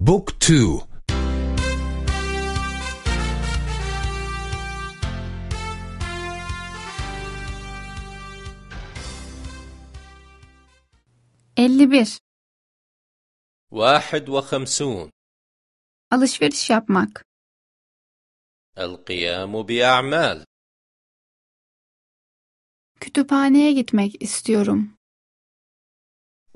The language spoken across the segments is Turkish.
Book 2 51 51 Alışveriş yapmak. El-kıyamu bi-a'mal. Kütüphaneye gitmek istiyorum.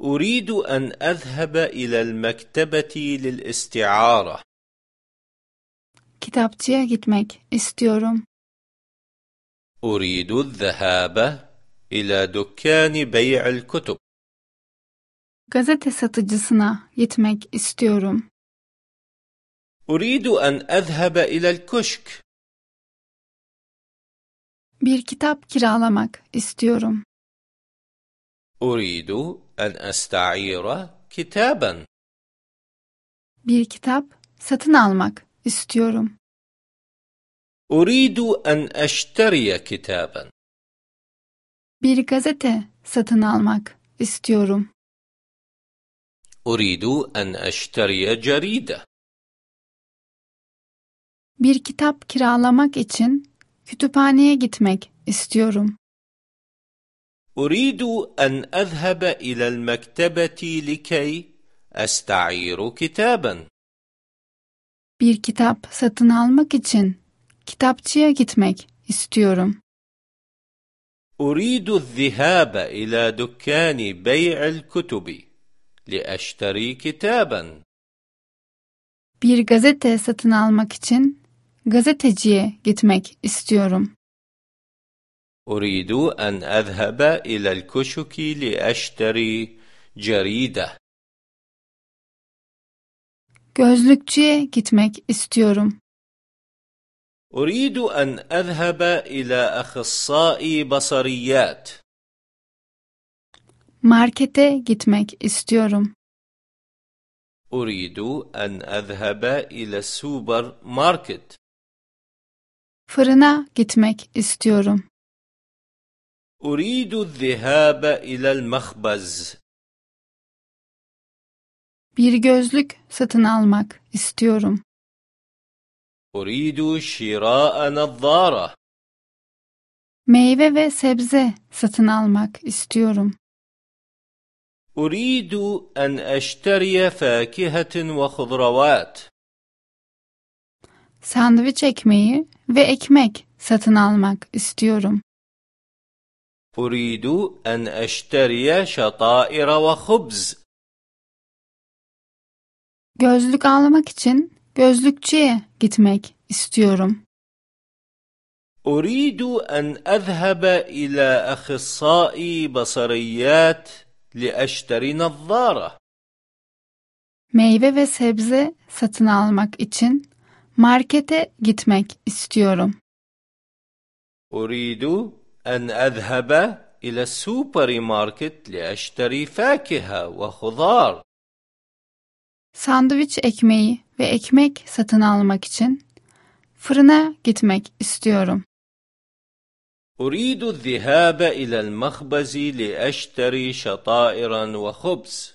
أريد أن أذهب إلى المكتبة للاستعارة كتابچيه gitmek استيورم. أريد الذهاب إلى دكان بيع الكتب gazete satıcısına gitmek استيورم. أريد أن أذهب إلى الكشك بير كتاب kiralamak استيورم. أريد en esta'ira kitaben. Bir kitap satın almak istiyorum. Uridu en eşteriye kitaben. Bir gazete satın almak istiyorum. Uridu en eşteriye ceride. Bir kitap kiralamak için kütüphaneye gitmek istiyorum. أريد أن أذهب إلى المكتبة لكي أستعير كتابا bir kitap satın almak için kitapçıya gitmek istiyorum أريد الذهاب إلى دكان بيع الكتب لأشتري كتابا bir gazete satın almak için gazeteciye gitmek istiyorum أريد أن أذهب إلى الكشك لأشتري جريدة. Gözlükçüye gitmek istiyorum. أريد أن أذهب إلى أخصائي بصريات. Markete gitmek istiyorum. أريد أن أذهب إلى السوبر ماركت. Fırına gitmek istiyorum. Uridu zihabe ilel mahbaz. Bir gözlük satın almak istiyorum. Uridu şira'a nazzara. Meyve ve sebze satın almak istiyorum. Uridu en eşteriye fakihatin ve hıdravat. Sandviç ekmeği ve ekmek satın almak istiyorum. أريد أن أشتري شطائر وخبز gözlük almak için gözlükçüye gitmek istiyorum أريد أن أذهب إلى أخصائي بصريات لأشتري نظارة meyve ve sebze satın almak için markete gitmek istiyorum أريد أن أذهب إلى السوبر ماركت لأشتري فاكهة وخضار. Sandviç ekmeği ve ekmek satın almak için fırına gitmek istiyorum. أريد الذهاب إلى المخبز لأشتري شطائرا وخبز.